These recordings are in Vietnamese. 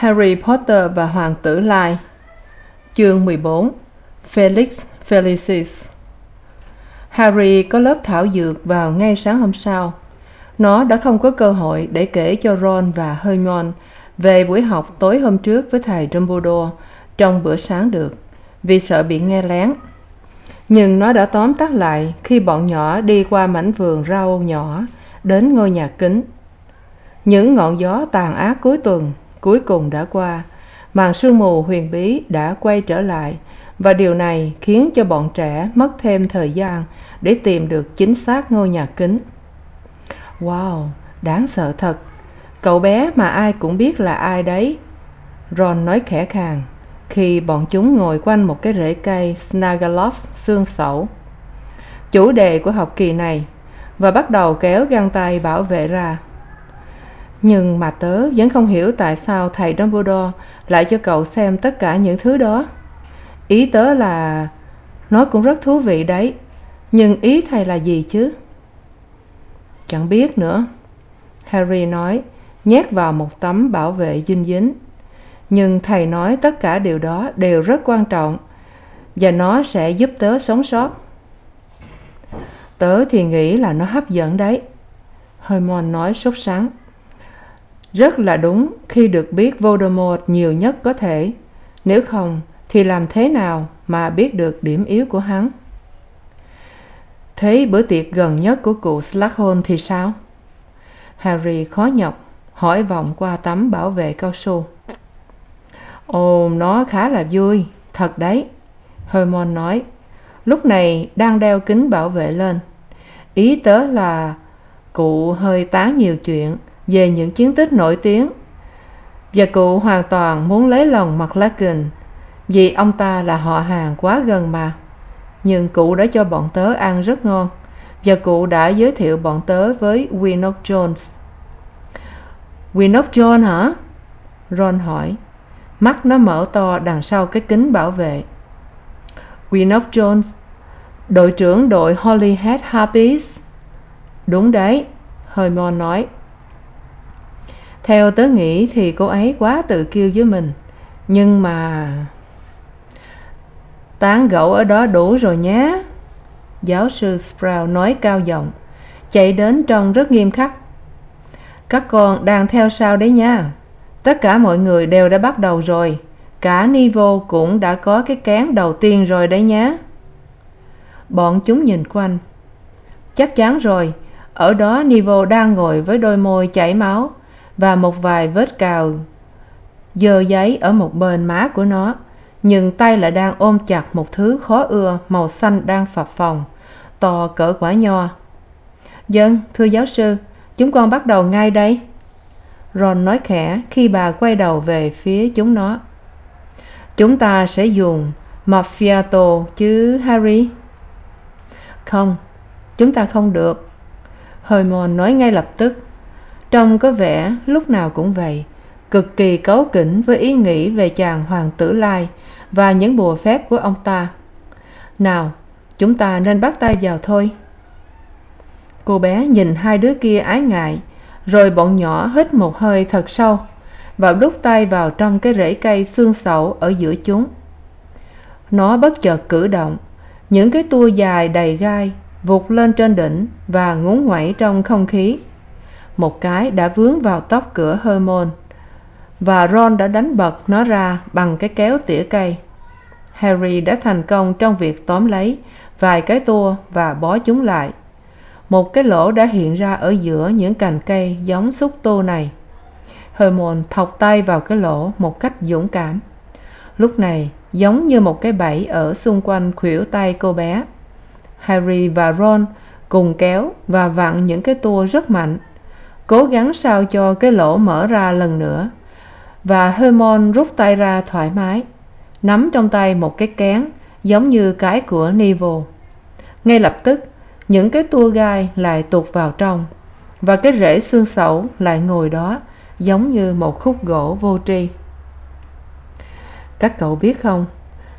harry potter và hoàng tử lai. Chương mười bốn, felix felicis. Harry có lớp thảo dược vào ngay sáng hôm sau. Nó đã không có cơ hội để kể cho ron và hermione về buổi học tối hôm trước với thầy dumbledore trong bữa sáng được, vì sợ bị nghe lén. Nhưng nó đã tóm tắt lại khi bọn nhỏ đi qua mảnh vườn rau nhỏ đến ngôi nhà kính. Những ngọn gió tàn ác cuối tuần cuối cùng đã qua. Màn sương mù huyền bí đã quay trở lại, và điều này khiến cho bọn trẻ mất thêm thời gian để tìm được chính xác ngôi nhà kính. Wow, đáng sợ thật. Cậu bé mà ai cũng biết là ai đấy, ron nói khẽ khàng, khi bọn chúng ngồi quanh một cái rễ cây snaggaloff xương xẩu. Chủ đề của học kỳ này, và bắt đầu kéo găng tay bảo vệ ra nhưng mà tớ vẫn không hiểu tại sao thầy dumbledore lại cho cậu xem tất cả những thứ đó. Ý tớ là, nó cũng rất thú vị đấy, nhưng ý thầy là gì chứ? Chẳng biết nữa. Harry nói, nhét vào một tấm bảo vệ dinh dính. Nhưng thầy nói tất cả điều đó đều rất quan trọng, và nó sẽ giúp tớ sống sót. Tớ thì nghĩ là nó hấp dẫn đấy. Hermione nói sốt sắng rất là đúng khi được biết voldemort nhiều nhất có thể. Nếu không, thì làm thế nào mà biết được điểm yếu của hắn? Thế bữa tiệc gần nhất của cụ s thì sao? Harry khó nhọc, hỏi vòng qua tấm bảo vệ cao su. Ồ, nó khá là vui, thật đấy. Hermione nói, lúc này đang đeo kính bảo vệ lên. Ý tớ là cụ hơi tán nhiều chuyện về những chiến tích nổi tiếng. Và cụ hoàn toàn muốn lấy lòng mclaggen vì ông ta là họ hàng quá gần mà. Nhưng cụ đã cho bọn tớ ăn rất ngon, và cụ đã giới thiệu bọn tớ với winnock jones. Winnock Jones hả? Ron hỏi. Mắt nó mở to đằng sau cái kính bảo vệ. Winnock jones, đội trưởng đội holyhead harpies. Đúng đấy, hermione nói theo tớ nghĩ thì cô ấy quá tự kiêu với mình. Nhưng mà tán gẫu ở đó đủ rồi nhé. Giáo sư sprout nói cao giọng, chạy đến trông rất nghiêm khắc. Các con đang theo sau đấy nha. Tất cả mọi người đều đã bắt đầu rồi. Cả nivo cũng đã có cái cán đầu tiên rồi đấy nhé. Bọn chúng nhìn quanh. Chắc chắn rồi, ở đó nivo đang ngồi với đôi môi chảy máu và một vài vết cào. Dơ giấy ở một bên má của nó, nhưng tay lại đang ôm chặt một thứ khó ưa màu xanh đang phập phồng, to cỡ quả nho. Vâng thưa giáo sư, chúng con bắt đầu ngay đây. Ron nói khẽ khi bà quay đầu về phía chúng nó. Chúng ta sẽ dùng macchiato chứ, harry? Không, chúng ta không được. Hermon nói ngay lập tức trông có vẻ lúc nào cũng vậy, cực kỳ cáu kỉnh với ý nghĩ về chàng hoàng tử lai và những bùa phép của ông ta. Nào, chúng ta nên bắt tay vào thôi. Cô bé nhìn hai đứa kia ái ngại, rồi bọn nhỏ hít một hơi thật sâu và đút tay vào trong cái rễ cây xương xẩu ở giữa chúng. Nó bất chợt cử động, những cái tua dài đầy gai vụt lên trên đỉnh và ngốn nguẩy trong không khí một cái đã vướng vào tóc cửa hermione, và ron đã đánh bật nó ra bằng cái kéo tỉa cây. Harry đã thành công trong việc tóm lấy vài cái tua và bó chúng lại. Một cái lỗ đã hiện ra ở giữa những cành cây giống xúc tu này. Hermione thọc tay vào cái lỗ một cách dũng cảm. Lúc này, giống như một cái bẫy ở xung quanh khuỷu tay cô bé, harry và ron cùng kéo và vặn những cái tua rất mạnh cố gắng sao cho cái lỗ mở ra lần nữa. Và hermon rút tay ra thoải mái, nắm trong tay một cái kén giống như cái của neville ngay lập tức, những cái tua gai lại tụt vào trong, và cái rễ xương sẩu lại ngồi đó giống như một khúc gỗ vô tri. Các cậu biết không,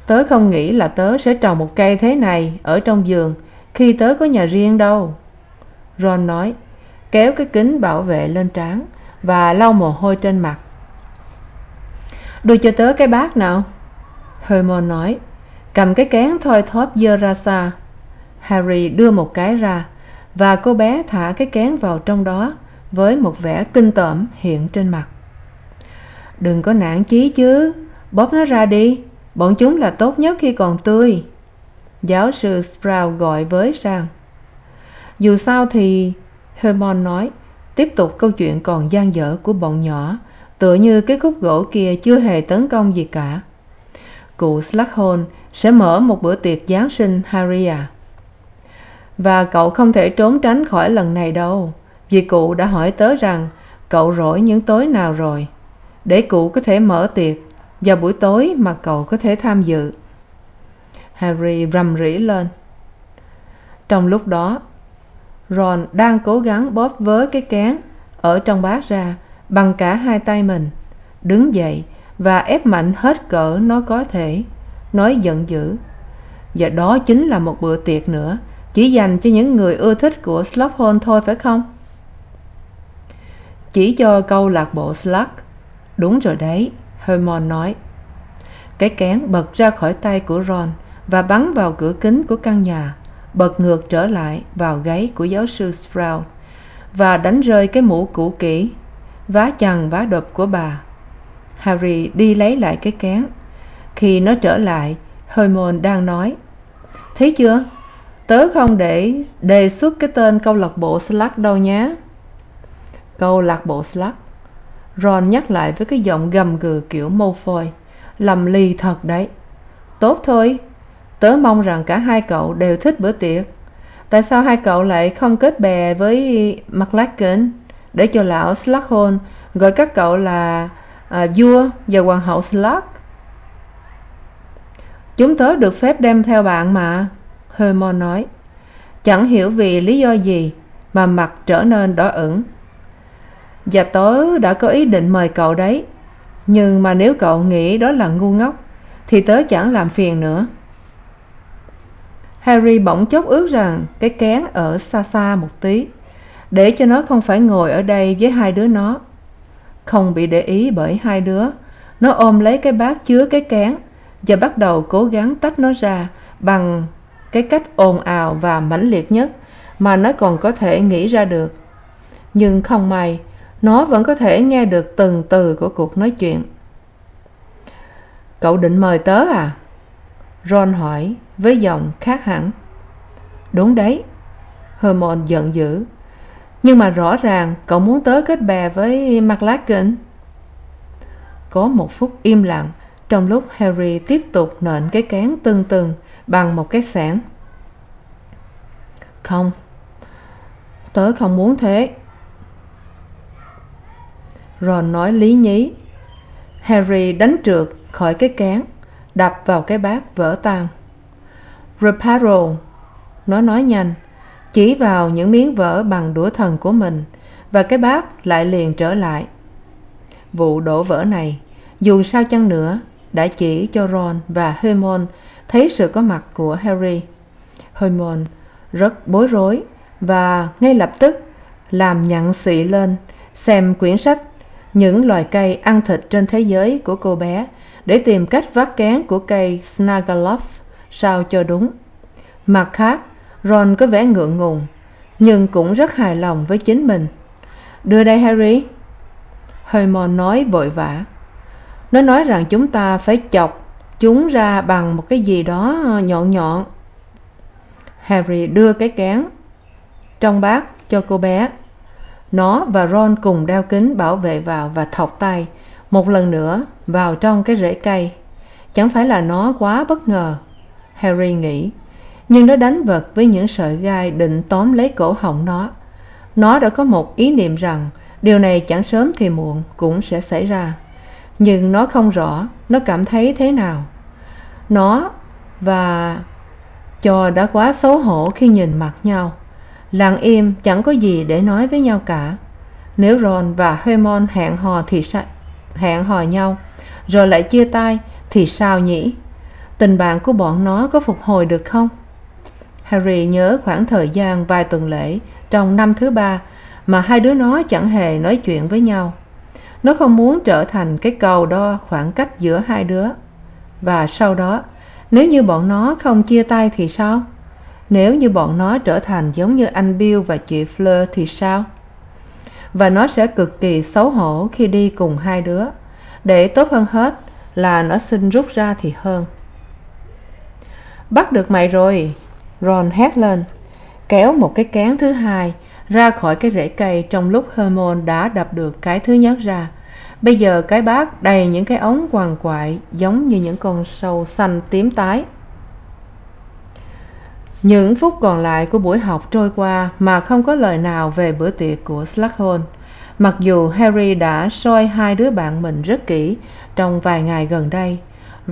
tớ không nghĩ là tớ sẽ trồng một cây thế này ở trong giường khi tớ có nhà riêng đâu. Ron nói kéo cái kính bảo vệ lên trán và lau mồ hôi trên mặt. Đưa cho tớ cái bát nào? Hermon nói. Cầm cái kén thoi thóp giơ ra xa harry đưa một cái ra và cô bé thả cái kén vào trong đó với một vẻ kinh tởm hiện trên mặt. Đừng có nản chí chứ, bóp nó ra đi, bọn chúng là tốt nhất khi còn tươi. Giáo sư sprout gọi với sang. Dù sao thì hermon nói, tiếp tục câu chuyện còn gian dở của bọn nhỏ, tựa như cái khúc gỗ kia chưa hề tấn công gì cả. Cụ s sẽ mở một bữa tiệc giáng sinh harry à và cậu không thể trốn tránh khỏi lần này đâu, vì cụ đã hỏi tớ rằng cậu rỗi những tối nào rồi, để cụ có thể mở tiệc vào buổi tối mà cậu có thể tham dự. Harry rầm rĩ lên. Trong lúc đó ron đang cố gắng bóp vớ cái kén ở trong bát ra, bằng cả hai tay mình. Đứng dậy và ép mạnh hết cỡ nó có thể, nói giận dữ. Và đó chính là một bữa tiệc nữa, chỉ dành cho những người ưa thích của s thôi, phải không? Chỉ cho câu lạc bộ slug. Đúng rồi đấy hermon nói. Cái kén bật ra khỏi tay của ron và bắn vào cửa kính của căn nhà bật ngược trở lại vào gáy của giáo sư sprout và đánh rơi cái mũ cũ kỹ, vá chằng vá đập của bà. Harry đi lấy lại cái kén. Khi nó trở lại hermon đang nói, thấy chưa? Tớ không để đề xuất cái tên câu lạc bộ slug đâu nhé. Câu lạc bộ slug ron nhắc lại với cái giọng gầm gừ kiểu mô phôi lầm lì thật đấy. Tốt thôi tớ mong rằng cả hai cậu đều thích bữa tiệc. Tại sao hai cậu lại không kết bè với mclaggen để cho lão s gọi các cậu là à, vua và hoàng hậu slug. Chúng tớ được phép đem theo bạn mà hermon nói. Chẳng hiểu vì lý do gì mà mặt trở nên đỏ ửng. Và tớ đã có ý định mời cậu đấy. Nhưng mà nếu cậu nghĩ đó là ngu ngốc thì tớ chẳng làm phiền nữa harry bỗng chốc ước rằng cái kén ở xa xa một tí, để cho nó không phải ngồi ở đây với hai đứa nó. Không bị để ý bởi hai đứa, nó ôm lấy cái bát chứa cái kén và bắt đầu cố gắng tách nó ra bằng cái cách ồn ào và mãnh liệt nhất mà nó còn có thể nghĩ ra được. Nhưng không may, nó vẫn có thể nghe được từng từ của cuộc nói chuyện. Cậu định mời tớ à? Ron hỏi với giọng khác hẳn. Đúng đấy, hermon giận dữ. Nhưng mà rõ ràng cậu muốn tớ kết bè với mclaggen có một phút im lặng, trong lúc harry tiếp tục nện cái cán tưng từng bằng một cái xẻng không, tớ không muốn thế. Ron nói lý nhí. Harry đánh trượt khỏi cái cán đập vào cái bát vỡ tan reparo. Nó nói nhanh, chỉ vào những miếng vỡ bằng đũa thần của mình, và cái bát lại liền trở lại. Vụ đổ vỡ này, dù sao chăng nữa, đã chỉ cho ron và hermon thấy sự có mặt của harry. Hermon rất bối rối và ngay lập tức làm nhặn xị lên, xem quyển sách những loài cây ăn thịt trên thế giới của cô bé để tìm cách vắt kén của cây snagaloff sao cho đúng. Mặt khác, ron có vẻ ngượng ngùng, nhưng cũng rất hài lòng với chính mình. Đưa đây, harry. Hermon nói vội vã. Nó nói rằng chúng ta phải chọc chúng ra bằng một cái gì đó nhọn nhọn. Harry đưa cái kén trong bát cho cô bé. Nó và ron cùng đeo kính bảo vệ vào và thọc tay một lần nữa vào trong cái rễ cây. Chẳng phải là nó quá bất ngờ harry nghĩ. Nhưng nó đánh vật với những sợi gai định tóm lấy cổ họng nó. Nó đã có một ý niệm rằng điều này chẳng sớm thì muộn cũng sẽ xảy ra. Nhưng nó không rõ nó cảm thấy thế nào. Nó và cho đã quá xấu hổ khi nhìn mặt nhau. Lặng im, chẳng có gì để nói với nhau cả. Nếu ron và hermon hẹn hò thì hẹn hò nhau, rồi lại chia tay thì sao nhỉ? Tình bạn của bọn nó có phục hồi được không? Harry nhớ khoảng thời gian vài tuần lễ trong năm thứ ba mà hai đứa nó chẳng hề nói chuyện với nhau. Nó không muốn trở thành cái cầu đo khoảng cách giữa hai đứa. Và sau đó, nếu như bọn nó không chia tay thì sao? Nếu như bọn nó trở thành giống như anh bill và chị fleur thì sao? Và nó sẽ cực kỳ xấu hổ khi đi cùng hai đứa. Để tốt hơn hết là nó xin rút ra thì hơn bắt được mày rồi. Ron hét lên, kéo một cái cán thứ hai ra khỏi cái rễ cây trong lúc hermon đã đập được cái thứ nhất ra. Bây giờ cái bát đầy những cái ống quằn quại giống như những con sâu xanh tím tái. Những phút còn lại của buổi học trôi qua mà không có lời nào về bữa tiệc của s mặc dù harry đã soi hai đứa bạn mình rất kỹ trong vài ngày gần đây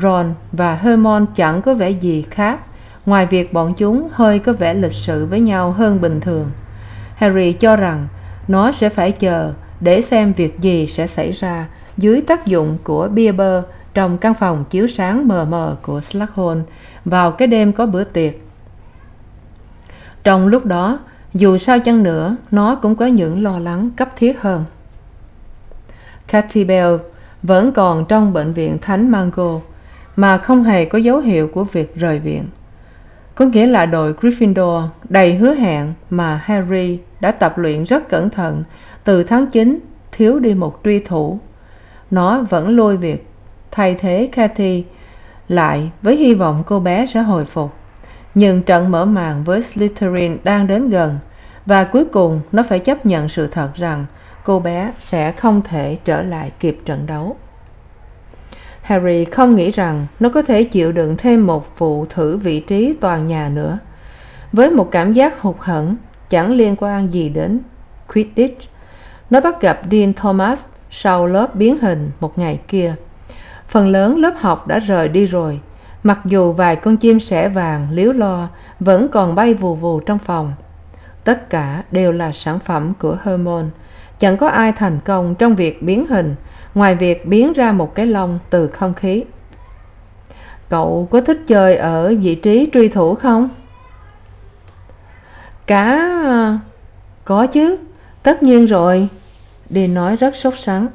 ron và hermon chẳng có vẻ gì khác. Ngoài việc bọn chúng hơi có vẻ lịch sự với nhau hơn bình thường. Harry cho rằng nó sẽ phải chờ để xem việc gì sẽ xảy ra dưới tác dụng của bia bơ trong căn phòng chiếu sáng mờ mờ của s vào cái đêm có bữa tiệc. Trong lúc đó, dù sao chăng nữa, nó cũng có những lo lắng cấp thiết hơn. Cathy bell vẫn còn trong bệnh viện thánh mango mà không hề có dấu hiệu của việc rời viện. Có nghĩa là đội gryffindor đầy hứa hẹn mà harry đã tập luyện rất cẩn thận từ tháng chín, thiếu đi một truy thủ. Nó vẫn lôi việc thay thế Cathy lại với hy vọng cô bé sẽ hồi phục. Nhưng trận mở màn với slytherin đang đến gần và cuối cùng nó phải chấp nhận sự thật rằng cô bé sẽ không thể trở lại kịp trận đấu harry không nghĩ rằng nó có thể chịu đựng thêm một vụ thử vị trí toàn nhà nữa với một cảm giác hụt hẫng, chẳng liên quan gì đến quidditch, nó bắt gặp dean thomas sau lớp biến hình một ngày kia phần lớn lớp học đã rời đi rồi, mặc dù vài con chim sẻ vàng líu lo vẫn còn bay vù vù trong phòng tất cả đều là sản phẩm của hormone. chẳng có ai thành công trong việc biến hình ngoài việc biến ra một cái lông từ không khí. Cậu có thích chơi ở vị trí truy thủ không? Cá à, có chứ. Tất nhiên rồi. Dean nói rất sốt sắng.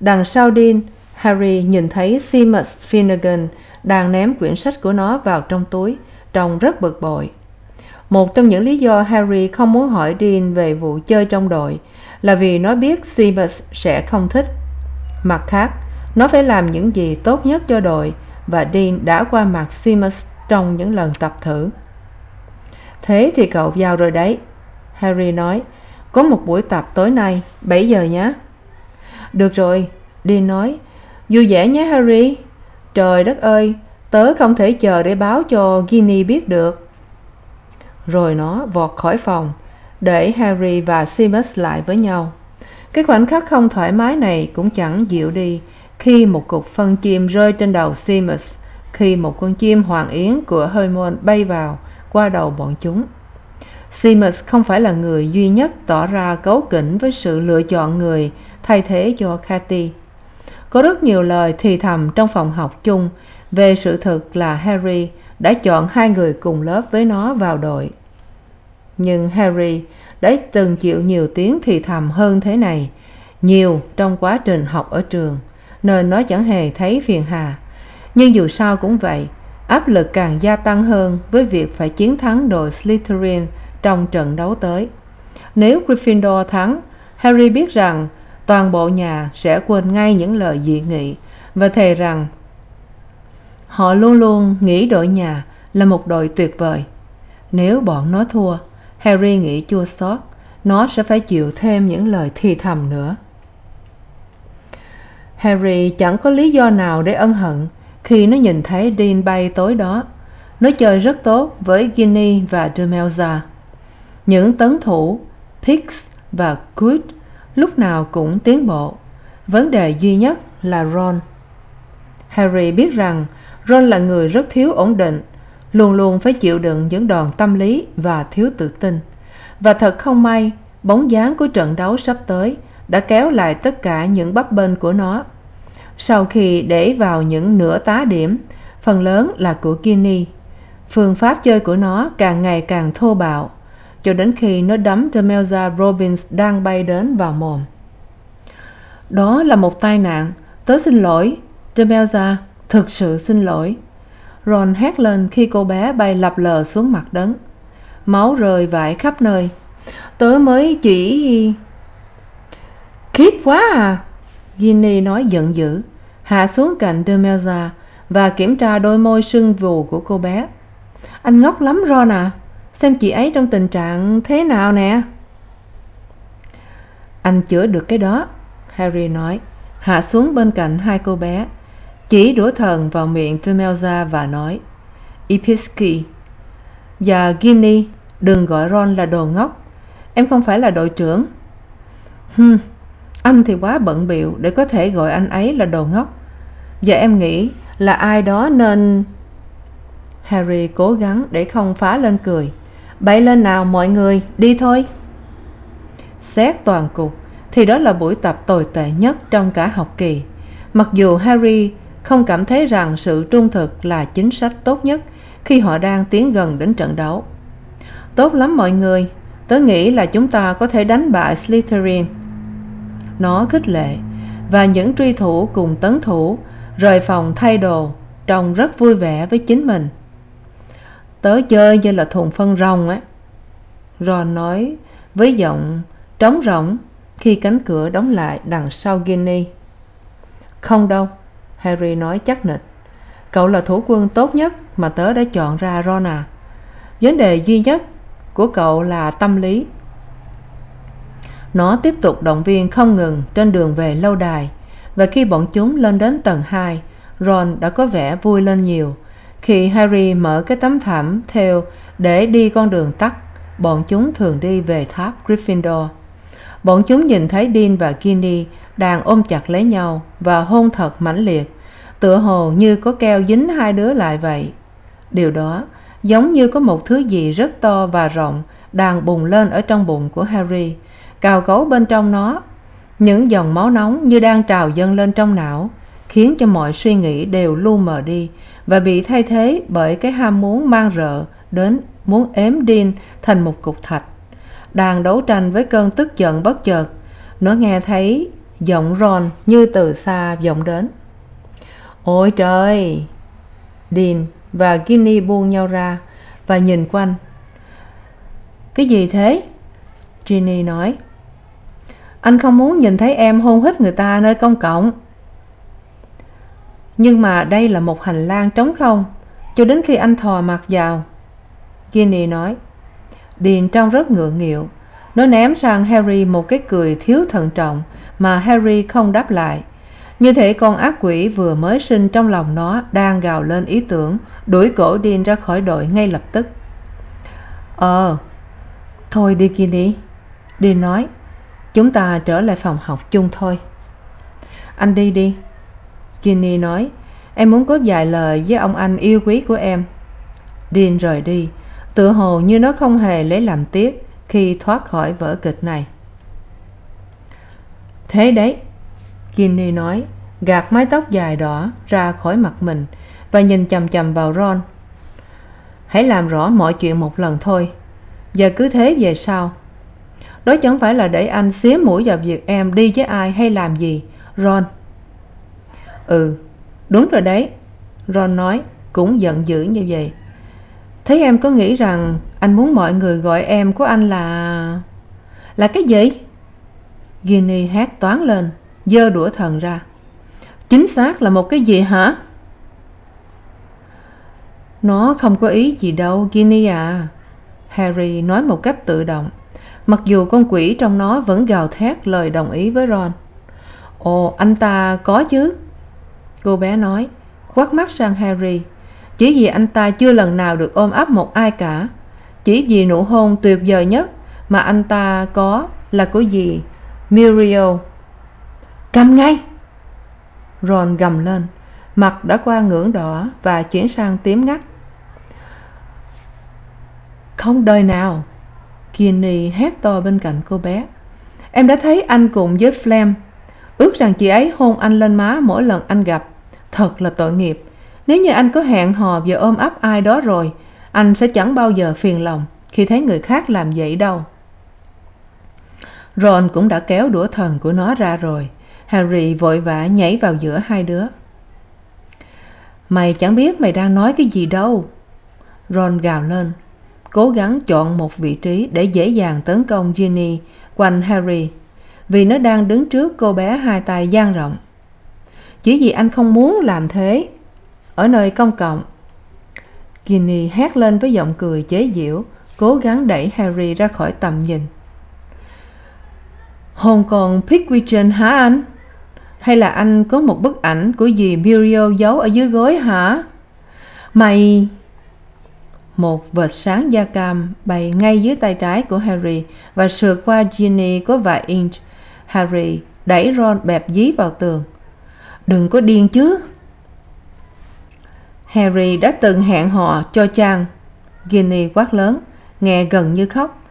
Đằng sau dean, harry nhìn thấy seamus finnegan đang ném quyển sách của nó vào trong túi, trông rất bực bội. Một trong những lý do harry không muốn hỏi dean về vụ chơi trong đội là vì nó biết seamus sẽ không thích mặt khác, nó phải làm những gì tốt nhất cho đội và dean đã qua mặt seamus trong những lần tập thử. Thế thì cậu vào rồi đấy, harry nói. Có một buổi tập tối nay, bảy giờ nhé. Được rồi, dean nói. Vui vẻ nhé, harry. Trời đất ơi, tớ không thể chờ để báo cho ginny biết được. Rồi nó vọt khỏi phòng, để harry và seamus lại với nhau cái khoảnh khắc không thoải mái này cũng chẳng dịu đi. Khi một cục phân chim rơi trên đầu seamus, khi một con chim hoàng yến của hermione bay vào, qua đầu bọn chúng. Seamus không phải là người duy nhất tỏ ra cấu kỉnh với sự lựa chọn người thay thế cho Cathy. Có rất nhiều lời thì thầm trong phòng học chung về sự thực là harry đã chọn hai người cùng lớp với nó vào đội. Nhưng harry đã từng chịu nhiều tiếng thì thầm hơn thế này. Nhiều trong quá trình học ở trường, nên nó chẳng hề thấy phiền hà. Nhưng dù sao cũng vậy, áp lực càng gia tăng hơn với việc phải chiến thắng đội slytherin trong trận đấu tới. Nếu gryffindor thắng, harry biết rằng toàn bộ nhà sẽ quên ngay những lời dị nghị và thề rằng họ luôn luôn nghĩ đội nhà là một đội tuyệt vời. Nếu bọn nó thua harry nghĩ chua xót, nó sẽ phải chịu thêm những lời thì thầm nữa. Harry chẳng có lý do nào để ân hận khi nó nhìn thấy dean bay tối đó. Nó chơi rất tốt với ginny và demelza những tấn thủ, pix và good lúc nào cũng tiến bộ. Vấn đề duy nhất là ron. Harry biết rằng ron là người rất thiếu ổn định luôn luôn phải chịu đựng những đòn tâm lý và thiếu tự tin. Và thật không may, bóng dáng của trận đấu sắp tới đã kéo lại tất cả những bấp bênh của nó. Sau khi để vào những nửa tá điểm, phần lớn là của guinea. Phương pháp chơi của nó càng ngày càng thô bạo, cho đến khi nó đấm demelza robbins đang bay đến vào mồm. Đó là một tai nạn, tớ xin lỗi demelza thực sự xin lỗi ron hét lên khi cô bé bay lập lờ xuống mặt đất. Máu rơi vãi khắp nơi. Tớ mới chỉ khiếp quá à! Ginny nói giận dữ, hạ xuống cạnh demelza và kiểm tra đôi môi sưng vù của cô bé. Anh ngốc lắm, ron à! Xem chị ấy trong tình trạng thế nào nè! Anh chữa được cái đó, harry nói, hạ xuống bên cạnh hai cô bé chỉ đổ thần vào miệng temelza và nói, ipiski và ginny đừng gọi ron là đồ ngốc. Em không phải là đội trưởng. Hừm, anh thì quá bận bịu để có thể gọi anh ấy là đồ ngốc. Và em nghĩ là ai đó nên harry cố gắng để không phá lên cười. Bậy lên nào mọi người, đi thôi. Xét toàn cục thì đó là buổi tập tồi tệ nhất trong cả học kỳ. Mặc dù harry không cảm thấy rằng sự trung thực là chính sách tốt nhất khi họ đang tiến gần đến trận đấu. Tốt lắm mọi người, tớ nghĩ là chúng ta có thể đánh bại slytherin. Nó khích lệ, và những truy thủ cùng tấn thủ, rời phòng thay đồ, trông rất vui vẻ với chính mình. Tớ chơi như là thùng phân rồng á. Ron nói với giọng trống rỗng khi cánh cửa đóng lại đằng sau ginny. Không đâu harry nói chắc nịch. Cậu là thủ quân tốt nhất mà tớ đã chọn ra ron à vấn đề duy nhất của cậu là tâm lý. Nó tiếp tục động viên không ngừng trên đường về lâu đài, và khi bọn chúng lên đến tầng hai, ron đã có vẻ vui lên nhiều. Khi harry mở cái tấm thảm theo để đi con đường tắt, bọn chúng thường đi về tháp gryffindor. Bọn chúng nhìn thấy dean và ginny đang ôm chặt lấy nhau và hôn thật mãnh liệt tựa hồ như có keo dính hai đứa lại vậy. Điều đó giống như có một thứ gì rất to và rộng đang bùng lên ở trong bụng của harry, cào cấu bên trong nó. Những dòng máu nóng như đang trào dâng lên trong não khiến cho mọi suy nghĩ đều lu mờ đi và bị thay thế bởi cái ham muốn mang rợ đến muốn ếm dean thành một cục thạch đang đấu tranh với cơn tức giận bất chợt. Nó nghe thấy giọng ron như từ xa vọng đến ôi trời! Dean và ginny buông nhau ra và nhìn quanh. Cái gì thế? Ginny nói. Anh không muốn nhìn thấy em hôn hít người ta nơi công cộng. Nhưng mà đây là một hành lang trống không, cho đến khi anh thò mặt vào. Ginny nói. Điền trông rất ngượng nghịu. Nó ném sang harry một cái cười thiếu thận trọng mà harry không đáp lại như thể con ác quỷ vừa mới sinh trong lòng nó đang gào lên ý tưởng, đuổi cổ dean ra khỏi đội ngay lập tức. Ờ thôi đi kia đi. dean nói, chúng ta trở lại phòng học chung thôi. Anh đi đi. Kinney nói, em muốn có vài lời với ông anh yêu quý của em. Dean rời đi. Tựa hồ như nó không hề lấy làm tiếc khi thoát khỏi vở kịch này. Thế đấy ginny nói, gạt mái tóc dài đỏ ra khỏi mặt mình và nhìn c h vào ron. Hãy làm rõ mọi chuyện một lần thôi. Và cứ thế về sau. Đó chẳng phải là để anh xía mũi vào việc em đi với ai hay làm gì, ron. Ừ đúng rồi đấy, ron nói, cũng giận dữ như vậy. Thế em có nghĩ rằng anh muốn mọi người gọi em của anh là là cái gì? Ginny hét toáng lên giơ đũa thần ra. Chính xác là một cái gì hả? Nó không có ý gì đâu, ginny à. Harry nói một cách tự động. Mặc dù con quỷ trong nó vẫn gào thét lời đồng ý với ron. Ồ, anh ta có chứ? Cô bé nói quắt mắt sang harry. Chỉ vì anh ta chưa lần nào được ôm ấp một ai cả. Chỉ vì nụ hôn tuyệt vời nhất mà anh ta có là của dì muriel cầm ngay ron gầm lên, mặt đã qua ngưỡng đỏ và chuyển sang tím ngắt. Không đời nào, ginny hét to bên cạnh cô bé. Em đã thấy anh cùng với flem. Ước rằng chị ấy hôn anh lên má mỗi lần anh gặp. Thật là tội nghiệp. Nếu như anh có hẹn hò và ôm ấp ai đó rồi, anh sẽ chẳng bao giờ phiền lòng khi thấy người khác làm vậy đâu. Ron cũng đã kéo đũa thần của nó ra rồi harry vội vã nhảy vào giữa hai đứa. Mày chẳng biết mày đang nói cái gì đâu. Ron gào lên, cố gắng chọn một vị trí để dễ dàng tấn công ginny quanh harry, vì nó đang đứng trước cô bé hai tay dang rộng. Chỉ vì anh không muốn làm thế, ở nơi công cộng. Ginny hét lên với giọng cười chế giễu, cố gắng đẩy harry ra khỏi tầm nhìn. Hồn còn pickwicton hả anh? Hay là anh có một bức ảnh của dì muriel giấu ở dưới gối hả? Mày! Một vệt sáng da cam bay ngay dưới tay trái của harry và sượt qua ginny có vài inch. Harry đẩy ron bẹp dí vào tường. Đừng có điên chứ! Harry đã từng hẹn hò cho chàng. Ginny quát lớn, nghe gần như khóc.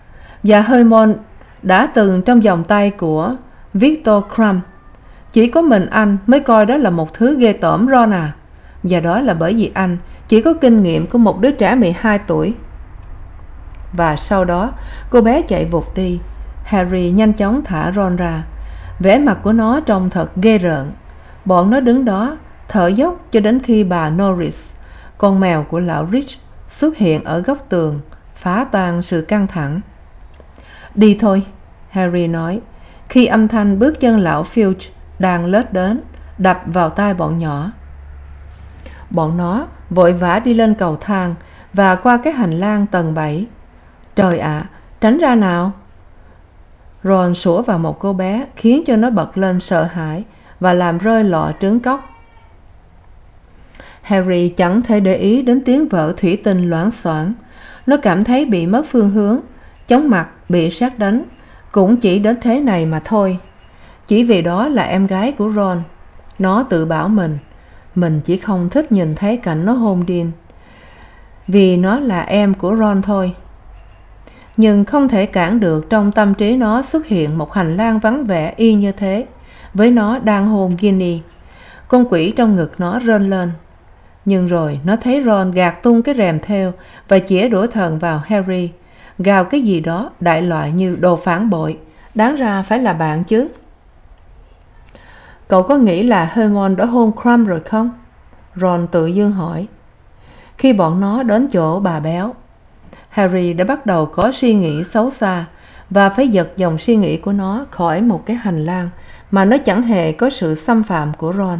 Và hermon đã từng trong vòng tay của victor crumb chỉ có mình anh mới coi đó là một thứ ghê tởm ron à và đó là bởi vì anh chỉ có kinh nghiệm của một đứa trẻ mười hai tuổi. Và sau đó, cô bé chạy vụt đi. Harry nhanh chóng thả ron ra. Vẻ mặt của nó trông thật ghê rợn. Bọn nó đứng đó, thở dốc cho đến khi bà norris, con mèo của lão rich, xuất hiện ở góc tường, phá tan sự căng thẳng. Đi thôi, harry nói, khi âm thanh bước chân lão filch đang lết đến, đập vào tai bọn nhỏ. Bọn nó vội vã đi lên cầu thang và qua cái hành lang tầng bảy. Trời ạ, tránh ra nào. Ron sủa vào một cô bé, khiến cho nó bật lên sợ hãi và làm rơi lọ trứng cóc. Harry chẳng thể để ý đến tiếng vỡ thủy tinh loảng xoảng. Nó cảm thấy bị mất phương hướng, chóng mặt, bị sát đánh. Cũng chỉ đến thế này mà thôi chỉ vì đó là em gái của ron. Nó tự bảo mình. Mình chỉ không thích nhìn thấy cảnh nó hôn điên. Vì nó là em của ron thôi. Nhưng không thể cản được trong tâm trí nó xuất hiện một hành lang vắng vẻ y như thế. Với nó đang hôn ginny. Con quỷ trong ngực nó rên lên. Nhưng rồi nó thấy ron gạt tung cái rèm theo và chĩa đũa thần vào harry. Gào cái gì đó đại loại như đồ phản bội. Đáng ra phải là bạn chứ cậu có nghĩ là hermon đã hôn crumb rồi không? Ron tự dưng hỏi. Khi bọn nó đến chỗ bà béo, harry đã bắt đầu có suy nghĩ xấu xa và phải giật dòng suy nghĩ của nó khỏi một cái hành lang mà nó chẳng hề có sự xâm phạm của ron.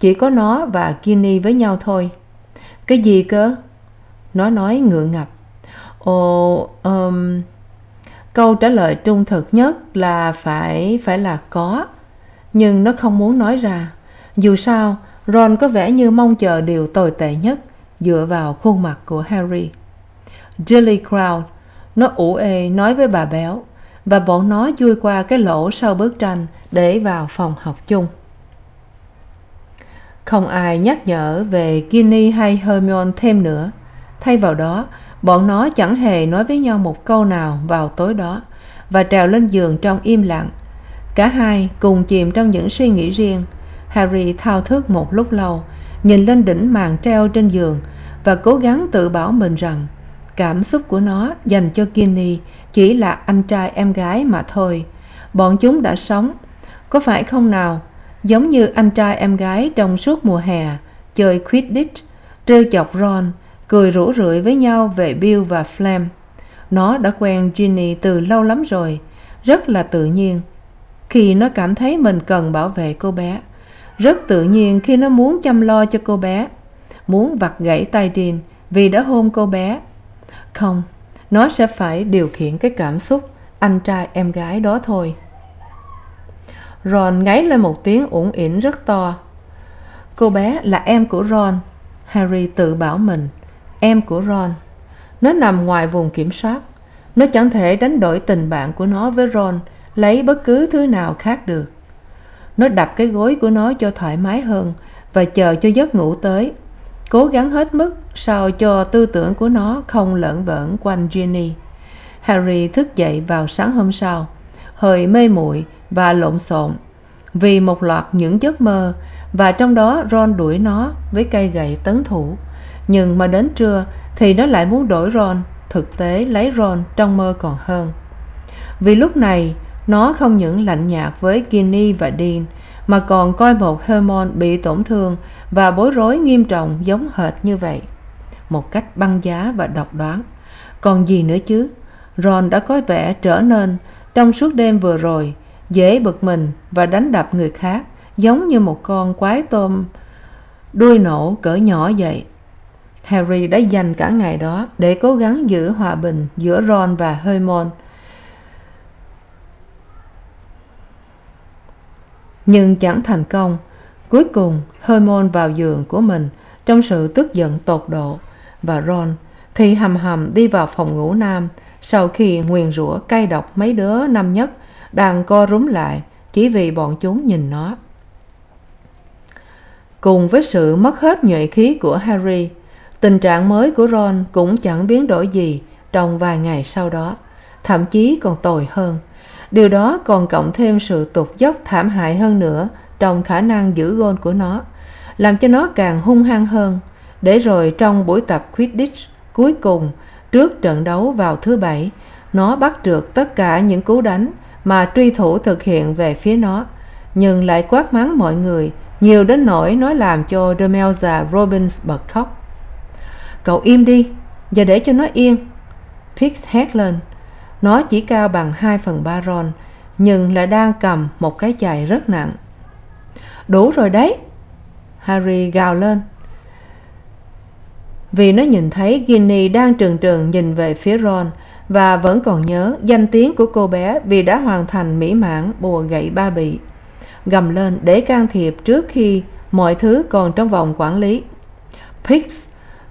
Chỉ có nó và ginny với nhau thôi. Cái gì cơ? Nó nói ngượng ngập. Ồ, ừm, câu trả lời trung thực nhất là phải phải là có nhưng nó không muốn nói ra. Dù sao, ron có vẻ như mong chờ điều tồi tệ nhất dựa vào khuôn mặt của harry. Jelly Crown nó ủ ê nói với bà béo, và bọn nó chui qua cái lỗ sau bức tranh để vào phòng học chung. Không ai nhắc nhở về ginny hay hermione thêm nữa. Thay vào đó, bọn nó chẳng hề nói với nhau một câu nào vào tối đó, và trèo lên giường trong im lặng cả hai cùng chìm trong những suy nghĩ riêng. Harry thao thức một lúc lâu, nhìn lên đỉnh màn treo trên giường và cố gắng tự bảo mình rằng cảm xúc của nó dành cho ginny chỉ là anh trai em gái mà thôi. Bọn chúng đã sống. Có phải không nào? Giống như anh trai em gái trong suốt mùa hè, chơi quidditch, trêu chọc ron, cười rủ rượi với nhau về bill và flem. Nó đã quen ginny từ lâu lắm rồi. Rất là tự nhiên khi nó cảm thấy mình cần bảo vệ cô bé. Rất tự nhiên khi nó muốn chăm lo cho cô bé, muốn vặt gãy tay jean vì đã hôn cô bé. Không, nó sẽ phải điều khiển cái cảm xúc, anh trai em gái đó thôi. Ron ngáy lên một tiếng uể ỉn rất to. Cô bé là em của ron, harry tự bảo mình, em của ron. Nó nằm ngoài vùng kiểm soát, nó chẳng thể đánh đổi tình bạn của nó với ron lấy bất cứ thứ nào khác được. Nó đập cái gối của nó cho thoải mái hơn và chờ cho giấc ngủ tới. Cố gắng hết mức sao cho tư tưởng của nó không lởn vởn quanh ginny. Harry thức dậy vào sáng hôm sau, hơi mê muội và lộn xộn vì một loạt những giấc mơ và trong đó ron đuổi nó với cây gậy tấn thủ. Nhưng mà đến trưa thì nó lại muốn đổi ron, thực tế lấy ron trong mơ còn hơn. Vì lúc này nó không những lạnh nhạt với ginny và dean, mà còn coi một hermon bị tổn thương và bối rối nghiêm trọng giống hệt như vậy. Một cách băng giá và độc đoán. Còn gì nữa chứ? Ron đã có vẻ trở nên, trong suốt đêm vừa rồi, dễ bực mình và đánh đập người khác, giống như một con quái tôm đuôi nổ cỡ nhỏ vậy. Harry đã dành cả ngày đó để cố gắng giữ hòa bình giữa ron và hermione. Nhưng chẳng thành công. Cuối cùng hermione vào giường của mình trong sự tức giận tột độ. Và ron thì hầm hầm đi vào phòng ngủ nam sau khi nguyền rủa cay độc mấy đứa năm nhất đang co rúm lại chỉ vì bọn chúng nhìn nó. Cùng với sự mất hết nhuệ khí của harry, tình trạng mới của ron cũng chẳng biến đổi gì trong vài ngày sau đó, thậm chí còn tồi hơn điều đó còn cộng thêm sự tụt dốc thảm hại hơn nữa trong khả năng giữ gôn của nó, làm cho nó càng hung hăng hơn. Để rồi trong buổi tập quidditch cuối cùng, trước trận đấu vào thứ bảy, nó bắt trượt tất cả những cú đánh mà truy thủ thực hiện về phía nó, nhưng lại quát mắng mọi người, nhiều đến nỗi nó làm cho demelza robbins bật khóc. Cậu im đi và để cho nó yên pix hét lên nó chỉ cao bằng hai phần ba ron, nhưng lại đang cầm một cái chày rất nặng. Đủ rồi đấy, harry gào lên. Vì nó nhìn thấy ginny đang trừng trừng nhìn về phía ron và vẫn còn nhớ danh tiếng của cô bé vì đã hoàn thành mỹ mãn bùa gậy ba bị. Gầm lên để can thiệp trước khi mọi thứ còn trong vòng quản lý. Pix,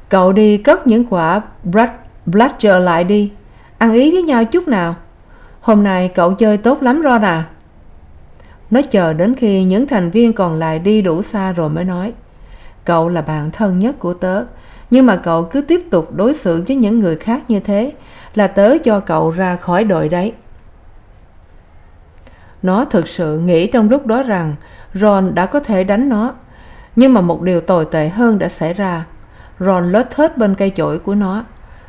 cậu đi cất những quả bladger lại đi ăn ý với nhau chút nào. Hôm nay cậu chơi tốt lắm ron à nó chờ đến khi những thành viên còn lại đi đủ xa rồi mới nói, cậu là bạn thân nhất của tớ, nhưng mà cậu cứ tiếp tục đối xử với những người khác như thế là tớ cho cậu ra khỏi đội đấy. Nó thực sự nghĩ trong lúc đó rằng ron đã có thể đánh nó, nhưng mà một điều tồi tệ hơn đã xảy ra. Ron lết hết bên cây chổi của nó.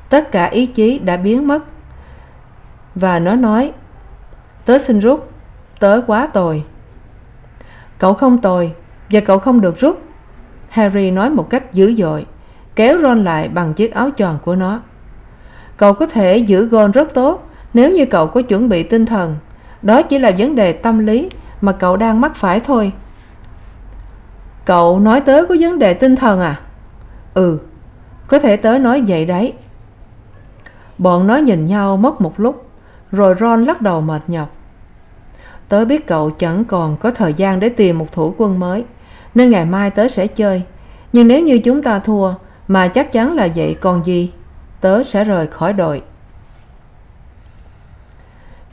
Tất cả ý chí đã biến mất và nó nói, tớ xin rút, tớ quá tồi. Cậu không tồi, và cậu không được rút. Harry nói một cách dữ dội, kéo ron lại bằng chiếc áo choàng của nó. Cậu có thể giữ gôn rất tốt, nếu như cậu có chuẩn bị tinh thần. Đó chỉ là vấn đề tâm lý mà cậu đang mắc phải thôi. Cậu nói tớ có vấn đề tinh thần à? Ừ có thể tớ nói vậy đấy. Bọn nó nhìn nhau mất một lúc rồi ron lắc đầu mệt nhọc. Tớ biết cậu chẳng còn có thời gian để tìm một thủ quân mới, nên ngày mai tớ sẽ chơi. Nhưng nếu như chúng ta thua, mà chắc chắn là vậy còn gì, tớ sẽ rời khỏi đội.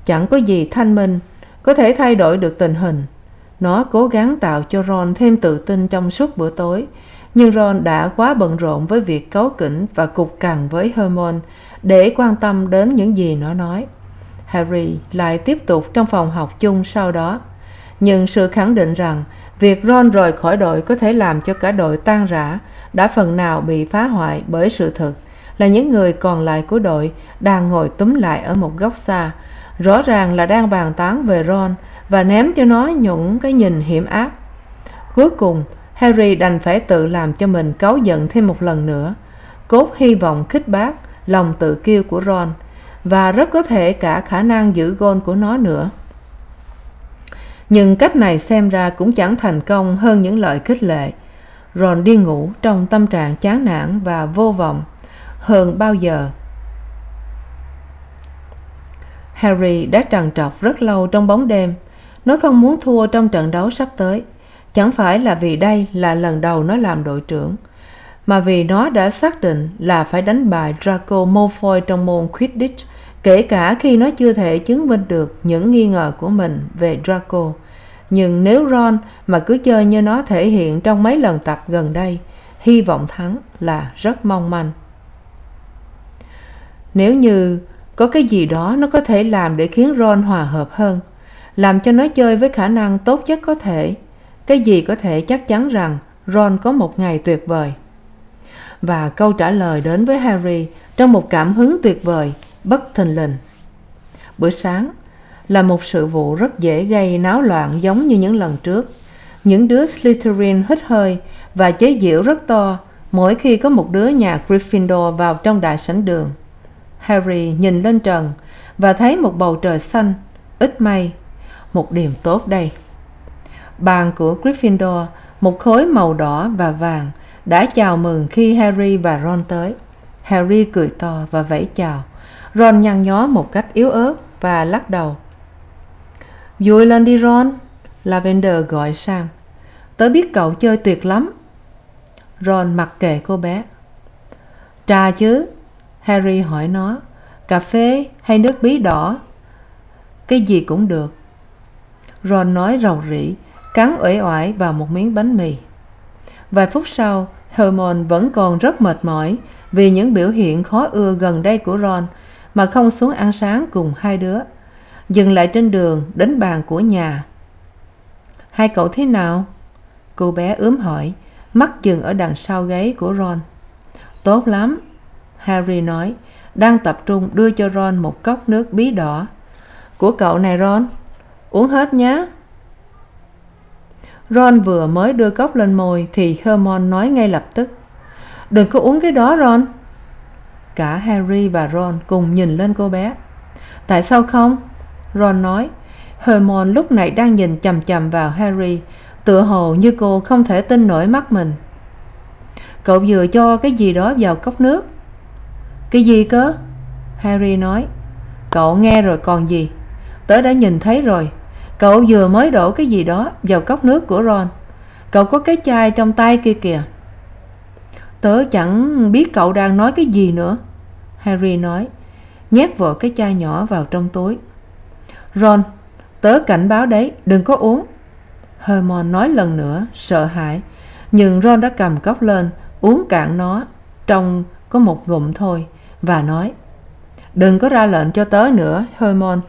Chẳng có gì thanh minh có thể thay đổi được tình hình. Nó cố gắng tạo cho ron thêm tự tin trong suốt bữa tối, nhưng ron đã quá bận rộn với việc cáu kỉnh và cục cằn với hermione để quan tâm đến những gì nó nói harry lại tiếp tục trong phòng học chung sau đó. Nhưng sự khẳng định rằng việc ron rời khỏi đội có thể làm cho cả đội tan rã, đã phần nào bị phá hoại bởi sự thực là những người còn lại của đội đang ngồi túm lại ở một góc xa. Rõ ràng là đang bàn tán về ron và ném cho nó những cái nhìn hiểm ác. Cuối cùng, harry đành phải tự làm cho mình cáu giận thêm một lần nữa. Cốt hy vọng khích bác, lòng tự kiêu của ron và rất có thể cả khả năng giữ gôn của nó nữa. Nhưng cách này xem ra cũng chẳng thành công hơn những lời khích lệ. Ron đi ngủ trong tâm trạng chán nản và vô vọng hơn bao giờ. Harry đã trằn trọc rất lâu trong bóng đêm. Nó không muốn thua trong trận đấu sắp tới. Chẳng phải là vì đây là lần đầu nó làm đội trưởng, mà vì nó đã xác định là phải đánh bại draco malfoy trong môn quidditch kể cả khi nó chưa thể chứng minh được những nghi ngờ của mình về draco. Nhưng nếu ron mà cứ chơi như nó thể hiện trong mấy lần tập gần đây, hy vọng thắng là rất mong manh. Nếu như có cái gì đó nó có thể làm để khiến ron hòa hợp hơn, làm cho nó chơi với khả năng tốt nhất có thể, cái gì có thể chắc chắn rằng ron có một ngày tuyệt vời. Và câu trả lời đến với harry trong một cảm hứng tuyệt vời bất thình lình. Bữa sáng là một sự vụ rất dễ gây náo loạn giống như những lần trước. Những đứa slytherin hít hơi và chế giễu rất to mỗi khi có một đứa nhà gryffindor vào trong đại sảnh đường. Harry nhìn lên trần và thấy một bầu trời xanh, ít mây, một điểm tốt đây. Bàn của gryffindor, một khối màu đỏ và vàng, đã chào mừng khi harry và ron tới. Harry cười to và vẫy chào ron nhăn nhó một cách yếu ớt và lắc đầu. Vui lên đi, ron, lavender gọi sang. Tớ biết cậu chơi tuyệt lắm. Ron mặc kệ cô bé. Trà chứ? Harry hỏi nó. Cà phê hay nước bí đỏ? Cái gì cũng được. Ron nói rầu rĩ, cắn uể oải vào một miếng bánh mì. Vài phút sau, hermione vẫn còn rất mệt mỏi vì những biểu hiện khó ưa gần đây của ron mà không xuống ăn sáng cùng hai đứa. Dừng lại trên đường, đến bàn của nhà. Hai cậu thế nào? Cô bé ướm hỏi, mắt chừng ở đằng sau gáy của ron. Tốt lắm, harry nói, đang tập trung đưa cho ron một cốc nước bí đỏ. Của cậu này, ron, uống hết nhé. Ron vừa mới đưa cốc lên môi thì hermione nói ngay lập tức. Đừng có uống cái đó, ron cả harry và ron cùng nhìn lên cô bé. Tại sao không? Ron nói. Hermione lúc này đang nhìn chằm chằm vào harry, tựa hồ như cô không thể tin nổi mắt mình. Cậu vừa cho cái gì đó vào cốc nước. Cái gì cơ? Harry nói. Cậu nghe rồi còn gì? Tớ đã nhìn thấy rồi. Cậu vừa mới đổ cái gì đó vào cốc nước của ron. Cậu có cái chai trong tay kia kìa tớ chẳng biết cậu đang nói cái gì nữa, harry nói, nhét vội cái chai nhỏ vào trong túi. Ron, tớ cảnh báo đấy, đừng có uống. Hermione nói lần nữa, sợ hãi, nhưng ron đã cầm cốc lên, uống cạn nó, trong có một ngụm thôi, và nói, đừng có ra lệnh cho tớ nữa, hermione.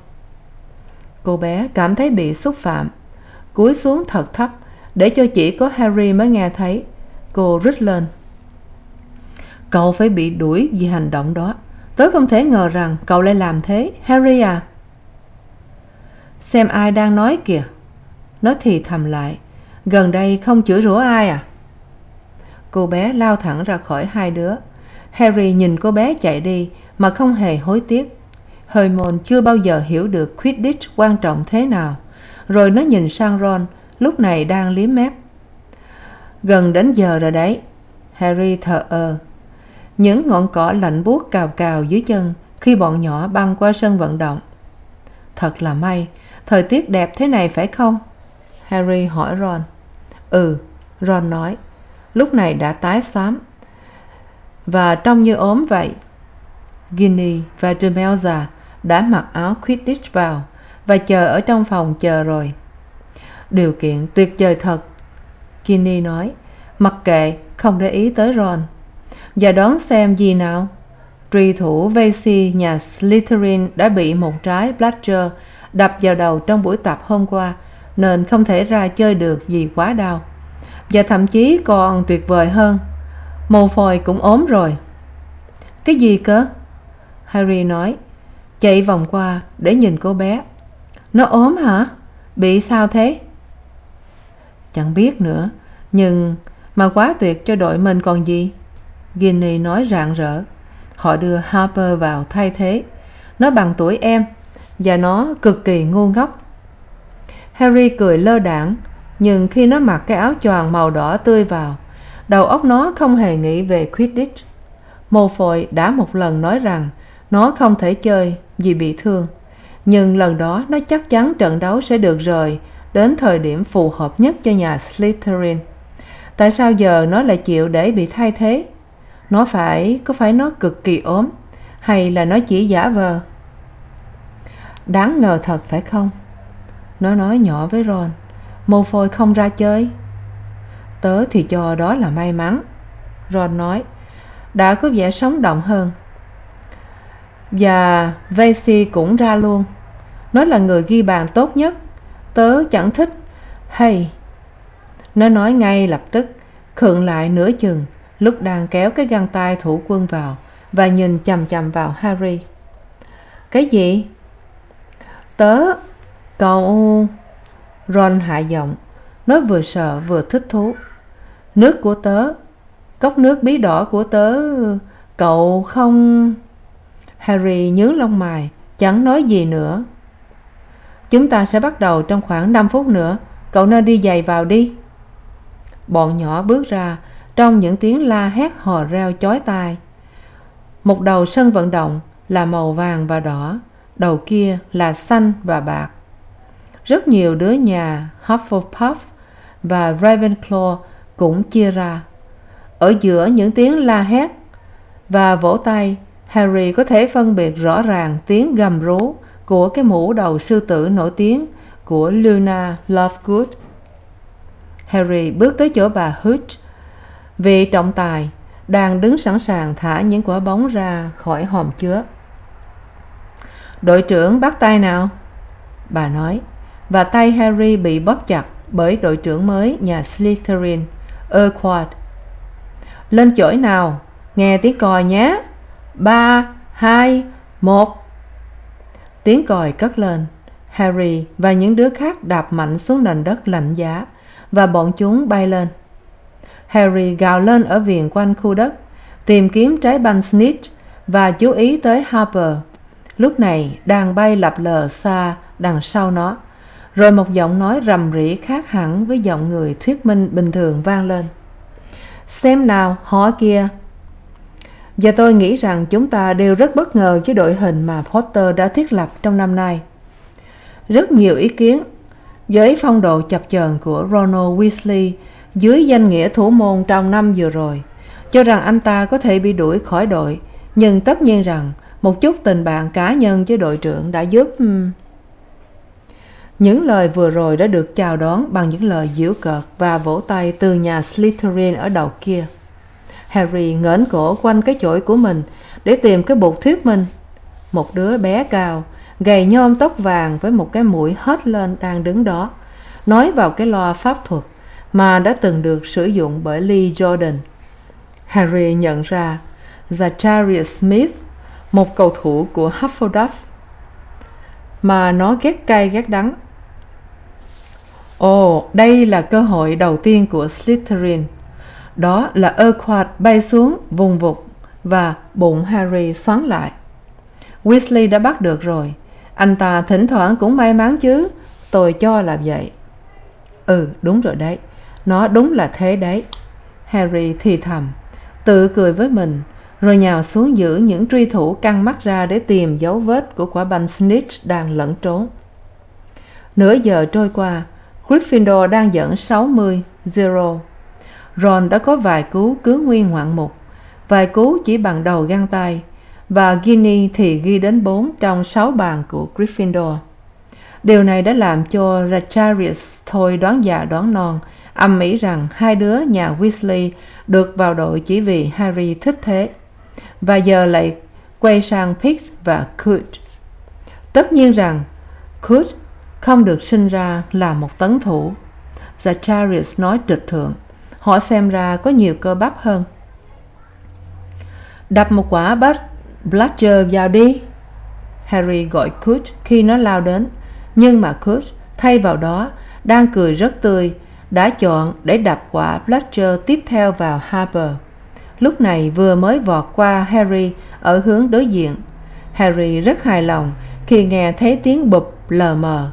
Cô bé cảm thấy bị xúc phạm, cúi xuống thật thấp, để cho chỉ có harry mới nghe thấy. Cô rít lên cậu phải bị đuổi vì hành động đó. Tớ không thể ngờ rằng cậu lại làm thế, harry à. Xem ai đang nói kìa. Nó thì thầm lại. Gần đây không chửi rủa ai à? Cô bé lao thẳng ra khỏi hai đứa. Harry nhìn cô bé chạy đi mà không hề hối tiếc. Hermione chưa bao giờ hiểu được quidditch quan trọng thế nào. Rồi nó nhìn sang ron, lúc này đang liếm mép. Gần đến giờ rồi đấy. Harry thờ ơ những ngọn cỏ lạnh buốt cào cào dưới chân khi bọn nhỏ băng qua sân vận động. Thật là may, thời tiết đẹp thế này phải không? Harry hỏi ron. Ừ ron nói. Lúc này đã tái xám và trông như ốm vậy. Ginny và Hermione đã mặc áo quidditch vào và chờ ở trong phòng chờ rồi. Điều kiện tuyệt vời thật, ginny nói. Mặc kệ, không để ý tới ron và đón xem gì nào. Truy thủ Vesey nhà slytherin đã bị một trái bludger đập vào đầu trong buổi tập hôm qua, nên không thể ra chơi được vì quá đau. Và thậm chí còn tuyệt vời hơn mồ phồi cũng ốm rồi. Cái gì cơ? Harry nói, chạy vòng qua để nhìn cô bé. Nó ốm hả? Bị sao thế? Chẳng biết nữa, nhưng mà quá tuyệt cho đội mình còn gì ginny nói rạng rỡ. Họ đưa harper vào thay thế. Nó bằng tuổi em, và nó cực kỳ ngu ngốc. Harry cười lơ đãng nhưng khi nó mặc cái áo choàng màu đỏ tươi vào, đầu óc nó không hề nghĩ về quidditch. Mô phôi đã một lần nói rằng nó không thể chơi vì bị thương, nhưng lần đó nó chắc chắn trận đấu sẽ được rời đến thời điểm phù hợp nhất cho nhà slytherin. Tại sao giờ nó lại chịu để bị thay thế? Nó phải, có phải nó cực kỳ ốm, hay là nó chỉ giả vờ? Đáng ngờ thật phải không? Nó nói nhỏ với ron. Mô phôi không ra chơi. Tớ thì cho đó là may mắn. Ron nói, đã có vẻ sống động hơn. Và Vasey cũng ra luôn. Nó là người ghi bàn tốt nhất. Tớ chẳng thích. Hay nó nói ngay lập tức, khựng lại nửa chừng lúc đang kéo cái găng tay thủ quân vào và nhìn chằm chằm vào harry. Cái gì? Tớ, cậu ron hạ giọng, nói vừa sợ vừa thích thú. Nước của tớ, cốc nước bí đỏ của tớ, cậu không? Harry nhướng lông mày, chẳng nói gì nữa. Chúng ta sẽ bắt đầu trong khoảng năm phút nữa, cậu nên đi giày vào đi. Bọn nhỏ bước ra trong những tiếng la hét hò reo chói tai. Một đầu sân vận động là màu vàng và đỏ, đầu kia là xanh và bạc. Rất nhiều đứa nhà hufflepuff và ravenclaw cũng chia ra. Ở giữa những tiếng la hét và vỗ tay, harry có thể phân biệt rõ ràng tiếng gầm rú của cái mũ đầu sư tử nổi tiếng của luna lovegood. Harry bước tới chỗ bà hooch vị trọng tài, đang đứng sẵn sàng thả những quả bóng ra khỏi hòm chứa. Đội trưởng bắt tay nào? Bà nói, và tay harry bị bóp chặt bởi đội trưởng mới nhà slytherin, urquhart. Lên chổi nào, nghe tiếng còi nhé. Ba, hai, một. Tiếng còi cất lên. Harry và những đứa khác đạp mạnh xuống nền đất lạnh giá và bọn chúng bay lên harry gào lên ở viền quanh khu đất, tìm kiếm trái banh snitch và chú ý tới harper. Lúc này, đang bay lập lờ xa đằng sau nó, rồi một giọng nói rầm rĩ khác hẳn với giọng người thuyết minh bình thường vang lên. Xem nào, họ kia. và tôi nghĩ rằng chúng ta đều rất bất ngờ với đội hình mà potter đã thiết lập trong năm nay. Rất nhiều ý kiến với phong độ chập chờn của ronald weasley dưới danh nghĩa thủ môn trong năm vừa rồi, cho rằng anh ta có thể bị đuổi khỏi đội. Nhưng tất nhiên rằng, một chút tình bạn cá nhân với đội trưởng đã giúp ừ. những lời vừa rồi đã được chào đón bằng những lời giễu cợt và vỗ tay từ nhà slytherin ở đầu kia. Harry ngẩng cổ quanh cái chổi của mình để tìm cái bột thuyết minh. Một đứa bé cao, gầy nhom tóc vàng với một cái mũi hết lên đang đứng đó, nói vào cái loa pháp thuật mà đã từng được sử dụng bởi lee jordan. Harry nhận ra zacharias smith, một cầu thủ của hufflepuff, mà nó ghét cay ghét đắng. Ồ, đây là cơ hội đầu tiên của slytherin. Đó là urquhart bay xuống vùng vụt và bụng harry xoắn lại. Weasley đã bắt được rồi. Anh ta thỉnh thoảng cũng may mắn chứ? Tôi cho là vậy. Ừ đúng rồi đấy nó đúng là thế đấy. Harry thì thầm, tự cười với mình, rồi nhào xuống giữ những truy thủ căng mắt ra để tìm dấu vết của quả banh snitch đang lẫn trốn. Nửa giờ trôi qua, gryffindor đang dẫn sáu mươi zero. Ron đã có vài cú cứ nguyên ngoạn mục, vài cú chỉ bằng đầu găng tay, và ginny thì ghi đến bốn trong sáu bàn của gryffindor điều này đã làm cho zacharias thôi đoán già đoán non. Ầm ĩ rằng hai đứa nhà weasley được vào đội chỉ vì harry thích thế, và giờ lại quay sang pix và cooch tất nhiên rằng cooch không được sinh ra là một tấn thủ. Zacharias nói trịch thượng họ xem ra có nhiều cơ bắp hơn. Đập một quả bát bludger vào đi, harry gọi cooch khi nó lao đến nhưng mà cooch thay vào đó, đang cười rất tươi, đã chọn để đập quả bludger tiếp theo vào harper. Lúc này vừa mới vọt qua harry ở hướng đối diện. Harry rất hài lòng khi nghe thấy tiếng bụp lờ mờ.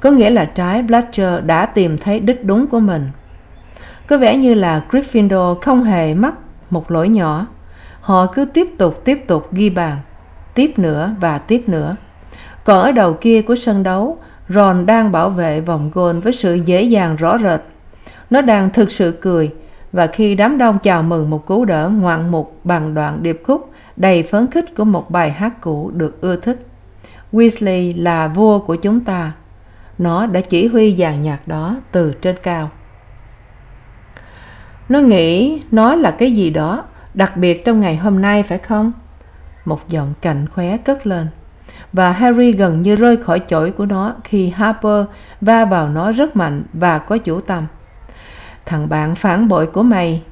Có nghĩa là trái bludger đã tìm thấy đích đúng của mình. Có vẻ như là gryffindor không hề mắc một lỗi nhỏ. Họ cứ tiếp tục tiếp tục ghi bàn. Tiếp nữa và tiếp nữa còn ở đầu kia của sân đấu, ron đang bảo vệ vòng gôn với sự dễ dàng rõ rệt. Nó đang thực sự cười, và khi đám đông chào mừng một cú đỡ ngoạn mục bằng đoạn điệp khúc đầy phấn khích của một bài hát cũ được ưa thích. Weasley là vua của chúng ta. Nó đã chỉ huy dàn nhạc đó từ trên cao. Nó nghĩ nó là cái gì đó đặc biệt trong ngày hôm nay phải không? Một giọng cạnh khóe cất lên và harry gần như rơi khỏi chổi của nó khi harper va vào nó rất mạnh và có chủ tâm. Thằng bạn phản bội của mày.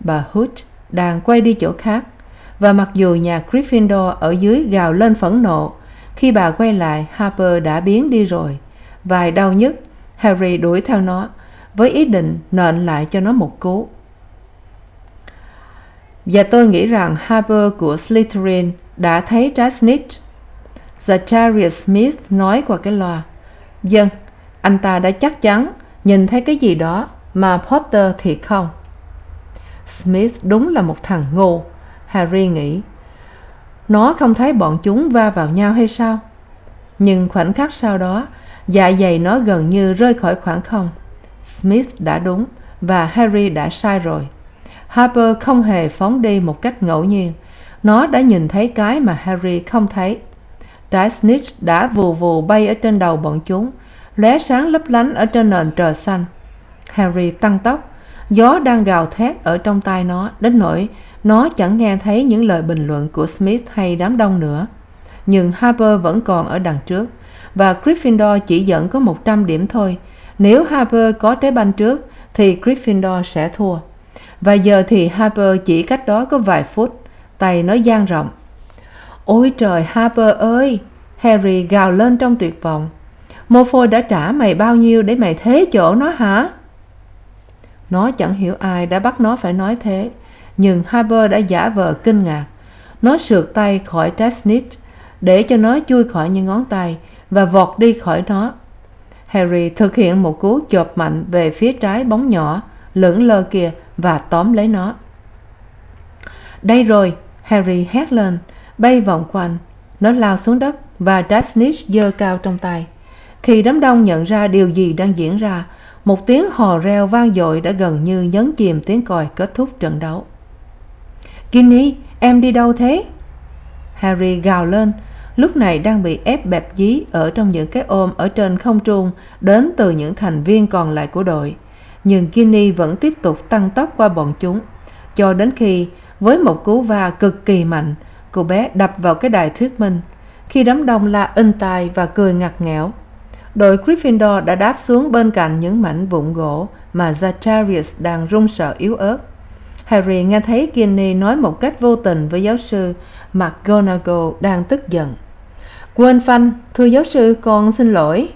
Bà hood đang quay đi chỗ khác. Và mặc dù nhà gryffindor ở dưới gào lên phẫn nộ, khi bà quay lại, harper đã biến đi rồi. Vài đau nhức, harry đuổi theo nó, với ý định nện lại cho nó một cú. Và tôi nghĩ rằng harper của slytherin đã thấy trái snitch zacharias smith nói qua cái loa. Vâng anh ta đã chắc chắn nhìn thấy cái gì đó mà potter thì không. Smith đúng là một thằng ngu, harry nghĩ. Nó không thấy bọn chúng va vào nhau hay sao? Nhưng khoảnh khắc sau đó dạ dày nó gần như rơi khỏi khoảng không. Smith đã đúng và harry đã sai rồi. Harper không hề phóng đi một cách ngẫu nhiên. Nó đã nhìn thấy cái mà harry không thấy trái snitch đã vù vù bay ở trên đầu bọn chúng, lóe sáng lấp lánh ở trên nền trời xanh. Harry tăng tốc, gió đang gào thét ở trong tai nó, đến nỗi nó chẳng nghe thấy những lời bình luận của smith hay đám đông nữa. Nhưng harper vẫn còn ở đằng trước, và gryffindor chỉ dẫn có một trăm điểm thôi. Nếu harper có trái banh trước, thì gryffindor sẽ thua. Và giờ thì harper chỉ cách đó có vài phút, tay nó dang rộng ôi trời, harper ơi! Harry gào lên trong tuyệt vọng. Mô phôi đã trả mày bao nhiêu để mày thế chỗ nó hả? Nó chẳng hiểu ai đã bắt nó phải nói thế, nhưng harper đã giả vờ kinh ngạc. Nó sượt tay khỏi trái để cho nó chui khỏi những ngón tay và vọt đi khỏi nó. Harry thực hiện một cú chộp mạnh về phía trái bóng nhỏ, lững lơ kia và tóm lấy nó. Đây rồi! Harry hét lên bay vòng quanh. Nó lao xuống đất và trái giơ cao trong tay. Khi đám đông nhận ra điều gì đang diễn ra, một tiếng hò reo vang dội đã gần như nhấn chìm tiếng còi kết thúc trận đấu. Ginny, em đi đâu thế? Harry gào lên, lúc này đang bị ép bẹp dí ở trong những cái ôm ở trên không trung đến từ những thành viên còn lại của đội. Nhưng ginny vẫn tiếp tục tăng tốc qua bọn chúng, cho đến khi, với một cú va cực kỳ mạnh cô bé đập vào cái đài thuyết minh. Khi đám đông la inh tai và cười ngặt nghẽo, đội gryffindor đã đáp xuống bên cạnh những mảnh vụn gỗ mà zacharias đang run sợ yếu ớt. Harry nghe thấy ginny nói một cách vô tình với giáo sư mcgonagall đang tức giận. Quên phanh, thưa giáo sư, con xin lỗi.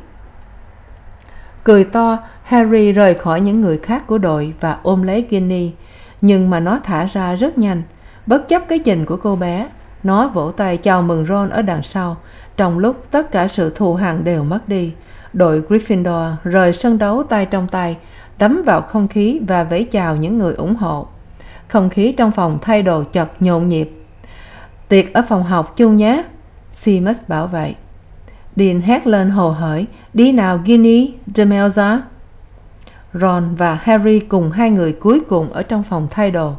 Cười to, harry rời khỏi những người khác của đội và ôm lấy ginny, nhưng mà nó thả ra rất nhanh, bất chấp cái nhìn của cô bé nó vỗ tay chào mừng ron ở đằng sau. Trong lúc tất cả sự thù hằn đều mất đi, đội gryffindor rời sân đấu tay trong tay, đấm vào không khí và vẫy chào những người ủng hộ. Không khí trong phòng thay đồ chật nhộn nhịp. Tiệc ở phòng học chung nhé, seamus bảo vậy. Dean hét lên hồ hởi, đi nào, ginny demelza ron và harry cùng hai người cuối cùng ở trong phòng thay đồ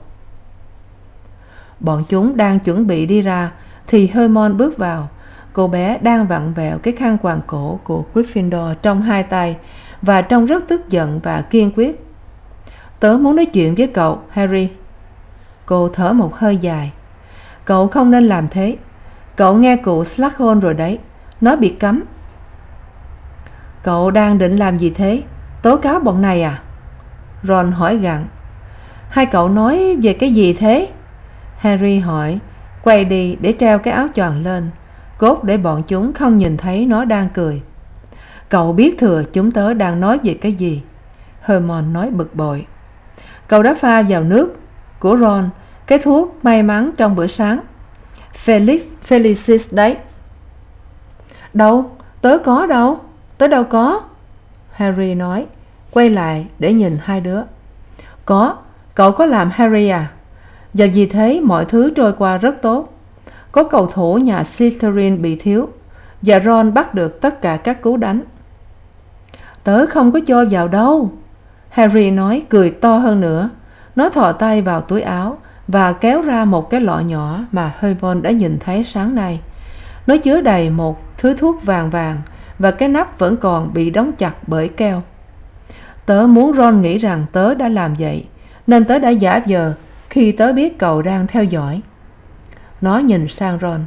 bọn chúng đang chuẩn bị đi ra, thì hermon bước vào. Cô bé đang vặn vẹo cái khăn quàng cổ của gryffindor trong hai tay và trông rất tức giận và kiên quyết. Tớ muốn nói chuyện với cậu, harry. Cô thở một hơi dài. Cậu không nên làm thế. Cậu nghe cụ s rồi đấy. Nó bị cấm. Cậu đang định làm gì thế? Tố cáo bọn này à? Ron hỏi gặng hai cậu nói về cái gì thế? Harry hỏi, quay đi để treo cái áo choàng lên, cốt để bọn chúng không nhìn thấy nó đang cười. Cậu biết thừa chúng tớ đang nói về cái gì? Hermon nói bực bội. Cậu đã pha vào nước của ron, cái thuốc may mắn trong bữa sáng. Felix, felicis đấy. Đâu? Tớ có đâu? Tớ đâu có? Harry nói, quay lại để nhìn hai đứa. Có, cậu có làm harry à? Và vì thế mọi thứ trôi qua rất tốt. Có cầu thủ nhà slytherin bị thiếu, và ron bắt được tất cả các cú đánh. Tớ không có cho vào đâu, harry nói, cười to hơn nữa. Nó thò tay vào túi áo và kéo ra một cái lọ nhỏ mà hermione đã nhìn thấy sáng nay. Nó chứa đầy một thứ thuốc vàng vàng và cái nắp vẫn còn bị đóng chặt bởi keo. Tớ muốn ron nghĩ rằng tớ đã làm vậy, nên tớ đã giả vờ khi tớ biết cậu đang theo dõi. Nó nhìn sang ron.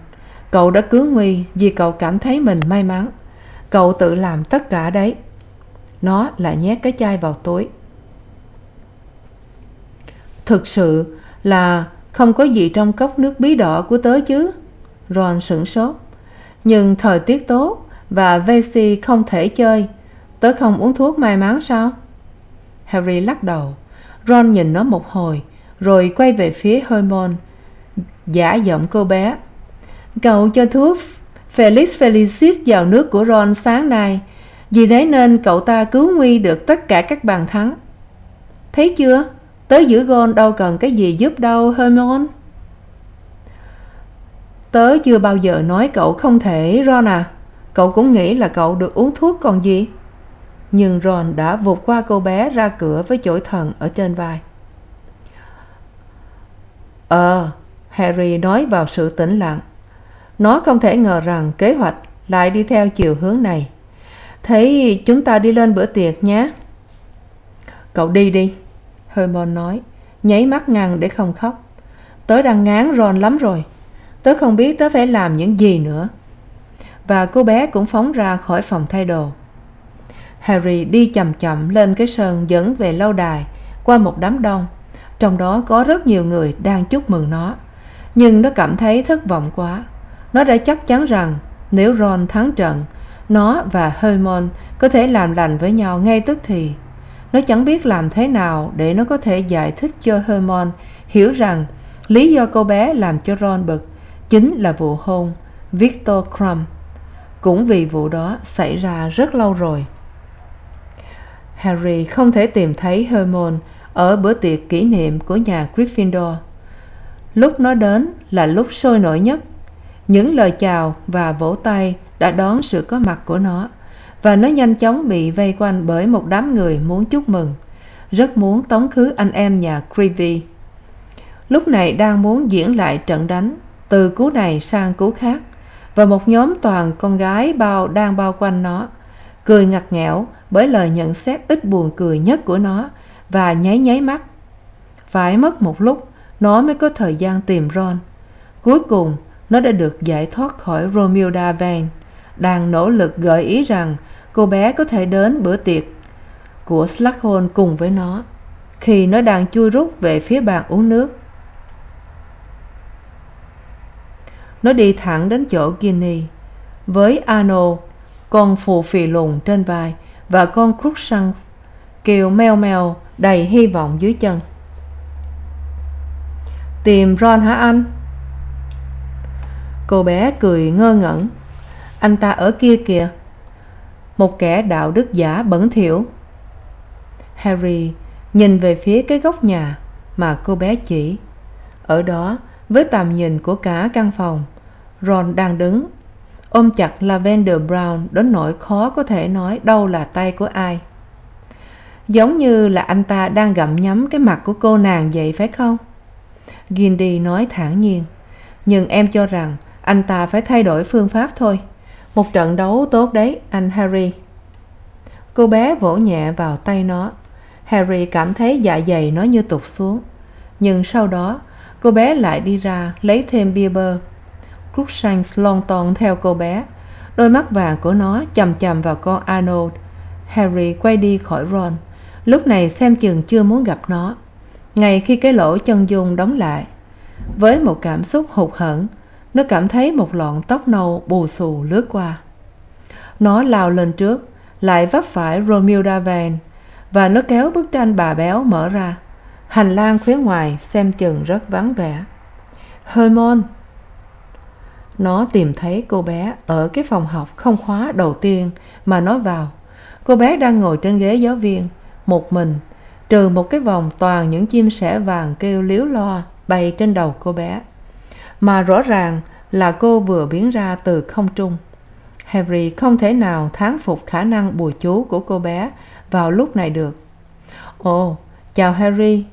Cậu đã cứu nguy vì cậu cảm thấy mình may mắn. Cậu tự làm tất cả đấy. Nó lại nhét cái chai vào túi. Thực sự là không có gì trong cốc nước bí đỏ của tớ chứ? Ron sửng sốt. Nhưng thời tiết tốt và Vesey không thể chơi. Tớ không uống thuốc may mắn sao? Harry lắc đầu. Ron nhìn nó một hồi rồi quay về phía hermione. Giả giọng cô bé, cậu cho thuốc felix felicis vào nước của ron sáng nay. Vì thế nên cậu ta cứu nguy được tất cả các bàn thắng. Thấy chưa? Tớ giữ gôn đâu cần cái gì giúp đâu, hermione. Tớ chưa bao giờ nói cậu không thể, ron à. Cậu cũng nghĩ là cậu được uống thuốc còn gì. Nhưng ron đã vụt qua cô bé ra cửa với chổi thần ở trên vai ờ harry nói vào sự tĩnh lặng. Nó không thể ngờ rằng kế hoạch lại đi theo chiều hướng này. Thế chúng ta đi lên bữa tiệc nhé. Cậu đi đi, hermione nói, nháy mắt ngăn để không khóc. Tớ đang ngán ron lắm rồi. Tớ không biết tớ phải làm những gì nữa. Và cô bé cũng phóng ra khỏi phòng thay đồ. Harry đi c h ậ m chậm lên cái sân dẫn về lâu đài qua một đám đông. Trong đó có rất nhiều người đang chúc mừng nó nhưng nó cảm thấy thất vọng quá. Nó đã chắc chắn rằng nếu ron thắng trận, nó và hermione có thể làm lành với nhau ngay tức thì. Nó chẳng biết làm thế nào để nó có thể giải thích cho hermione hiểu rằng lý do cô bé làm cho ron bực chính là vụ hôn victor crumb. Cũng vì vụ đó xảy ra rất lâu rồi. Harry không thể tìm thấy hermione ở bữa tiệc kỷ niệm của nhà gryffindor lúc nó đến là lúc sôi nổi nhất. Những lời chào và vỗ tay đã đón sự có mặt của nó, và nó nhanh chóng bị vây quanh bởi một đám người muốn chúc mừng, rất muốn tống khứ anh em nhà creevy. Lúc này đang muốn diễn lại trận đánh từ cú này sang cú khác, và một nhóm toàn con gái bao đang bao quanh nó, cười ngặt nghẽo bởi lời nhận xét ít buồn cười nhất của nó và nháy nháy mắt. Phải mất một lúc nó mới có thời gian tìm ron. Cuối cùng, nó đã được giải thoát khỏi romilda vane đang nỗ lực gợi ý rằng cô bé có thể đến bữa tiệc của s cùng với nó, khi nó đang chui rút về phía bàn uống nước. Nó đi thẳng đến chỗ ginny với arnold con phù phì lùn trên vai và con crookshanks kêu meo meo đầy hy vọng dưới chân tìm ron hả anh? Cô bé cười ngơ ngẩn. Anh ta ở kia kìa. Một kẻ đạo đức giả bẩn thỉu. Harry nhìn về phía cái góc nhà mà cô bé chỉ. Ở đó, với tầm nhìn của cả căn phòng, ron đang đứng. Ôm chặt lavender brown đến nỗi khó có thể nói đâu là tay của ai. Giống như là anh ta đang gặm nhấm cái mặt của cô nàng vậy phải không? Gindy nói thản nhiên nhưng em cho rằng anh ta phải thay đổi phương pháp thôi. Một trận đấu tốt đấy, anh harry. Cô bé vỗ nhẹ vào tay nó. Harry cảm thấy dạ dày nó như tụt xuống. Nhưng sau đó, cô bé lại đi ra lấy thêm bia bơ. Crookshanks lon ton theo cô bé. Đôi mắt vàng của nó c h ầ m c h ầ m vào con arnold. Harry quay đi khỏi ron. Lúc này xem chừng chưa muốn gặp nó ngay khi cái lỗ chân dung đóng lại với một cảm xúc hụt hẫng nó cảm thấy một lọn tóc nâu bù xù lướt qua. Nó lao lên trước lại vấp phải romilda Van, và nó kéo bức tranh bà béo mở ra hành lang phía ngoài xem chừng rất vắng vẻ. Hermione! Nó tìm thấy cô bé ở cái phòng học không khóa đầu tiên mà nó vào. Cô bé đang ngồi trên ghế giáo viên một mình trừ một cái vòng toàn những chim sẻ vàng kêu líu lo bay trên đầu cô bé. Mà rõ ràng là cô vừa biến ra từ không trung. Harry không thể nào thán phục khả năng bùa chú của cô bé vào lúc này được. Ồ chào harry.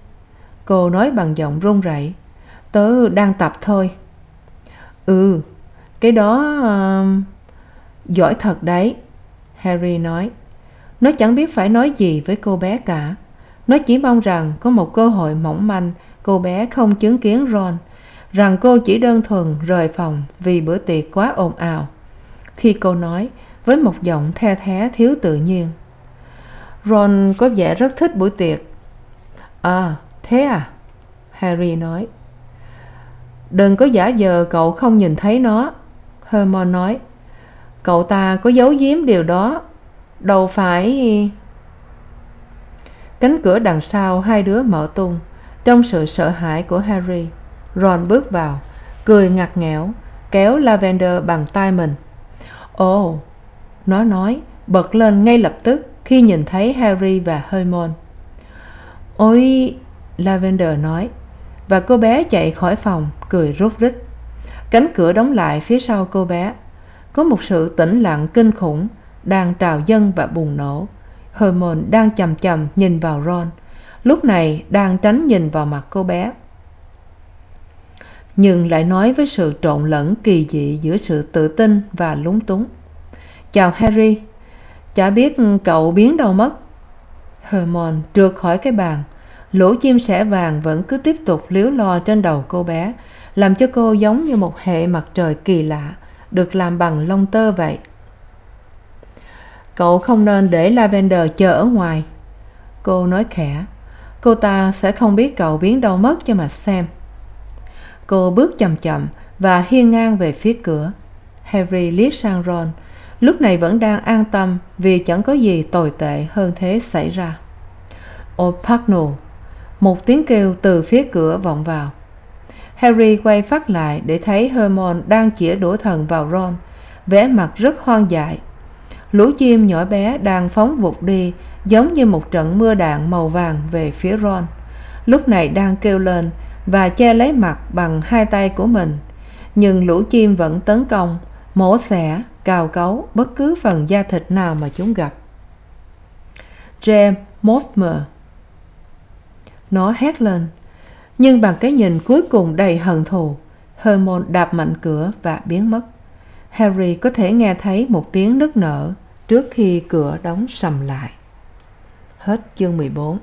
Cô nói bằng giọng run rẩy. Tớ đang tập thôi. Ừ cái đó uh, giỏi thật đấy harry nói. Nó chẳng biết phải nói gì với cô bé cả nó chỉ mong rằng có một cơ hội mỏng manh, cô bé không chứng kiến ron, rằng cô chỉ đơn thuần rời phòng vì bữa tiệc quá ồn ào. Khi cô nói, với một giọng the thé thiếu tự nhiên, ron có vẻ rất thích buổi tiệc. À thế à? Harry nói. Đừng có giả vờ cậu không nhìn thấy nó, hermione nói. Cậu ta có giấu giếm điều đó. Đâu phải cánh cửa đằng sau hai đứa mở tung trong sự sợ hãi của harry, ron bước vào, cười ngặt nghẽo, kéo lavender bằng tay mình. Ồ, nó nói, bật lên ngay lập tức khi nhìn thấy harry và hermione. Ôi, lavender nói, và cô bé chạy khỏi phòng, cười rút rít. Cánh cửa đóng lại phía sau cô bé. Có một sự tĩnh lặng kinh khủng đang trào dâng và bùng nổ hermione đang c h nhìn vào ron. Lúc này đang tránh nhìn vào mặt cô bé. Nhưng lại nói với sự trộn lẫn kỳ dị giữa sự tự tin và lúng túng. Chào harry, chả biết cậu biến đâu mất. Hermione trượt khỏi cái bàn. Lũ chim sẻ vàng vẫn cứ tiếp tục líu lo trên đầu cô bé, làm cho cô giống như một hệ mặt trời kỳ lạ, được làm bằng lông tơ vậy cậu không nên để lavender chờ ở ngoài. Cô nói khẽ, cô ta sẽ không biết cậu biến đâu mất cho mà xem. Cô bước c h ậ m và hiên ngang về phía cửa. Harry liếc sang ron, lúc này vẫn đang an tâm vì chẳng có gì tồi tệ hơn thế xảy ra. Ôi parknell, một tiếng kêu từ phía cửa vọng vào. Harry quay phát lại để thấy hermione đang chĩa đũa thần vào ron, vẻ mặt rất hoang dại lũ chim nhỏ bé đang phóng vụt đi, giống như một trận mưa đạn màu vàng về phía ron. Lúc này đang kêu lên và che lấy mặt bằng hai tay của mình. Nhưng lũ chim vẫn tấn công, mổ xẻ, cào cấu bất cứ phần da thịt nào mà chúng gặp. James mortimer. Nó hét lên, nhưng bằng cái nhìn cuối cùng đầy hận thù hermon đạp mạnh cửa và biến mất harry có thể nghe thấy một tiếng nức nở trước khi cửa đóng sầm lại. Hết chương mười bốn.